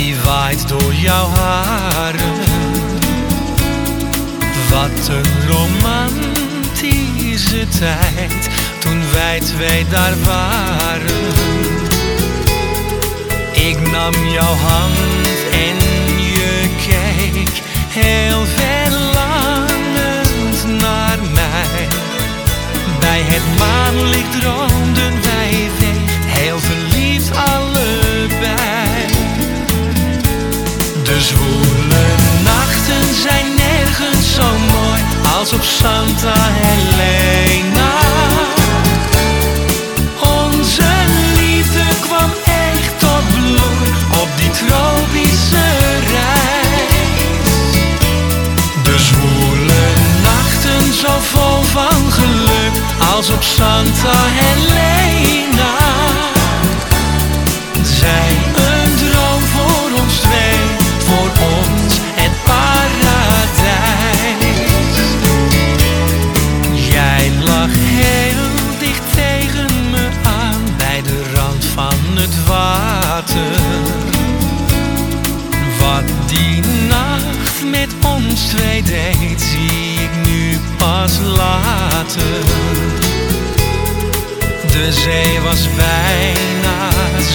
die waait door jouw haren. Wat een romantische tijd toen wij twee daar waren. Ik nam jouw hand en je keek heel ver. Op Santa Helena. Onze liefde kwam echt tot bloei op die tropische reis. De zwoele nachten zo vol van geluk als op Santa Helena. Ons twee deed, zie ik nu pas later. De zee was bijna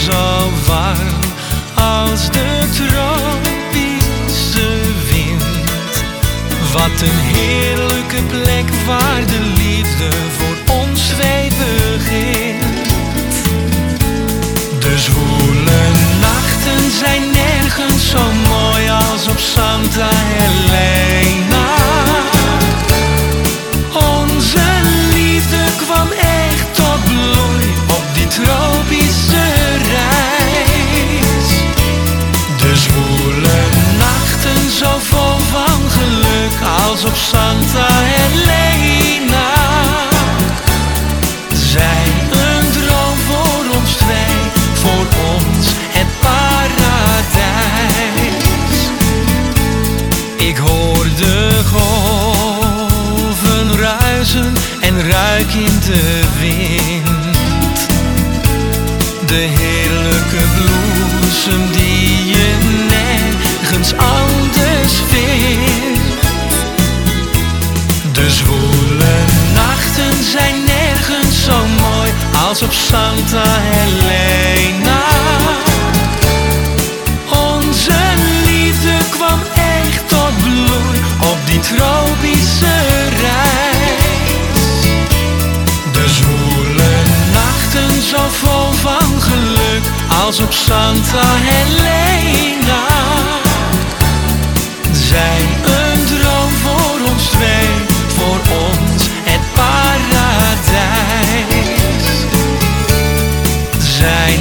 zo warm als de tropische wind. Wat een heerlijke plek waar de liefde voor in de wind. De heerlijke bloesem die je nergens anders vindt. De zwoele nachten zijn nergens zo mooi als op Santa Helena. Onze liefde kwam echt tot bloei op die tropische als op Santa Helena. Zijn een droom voor ons twee, voor ons het paradijs. Zijn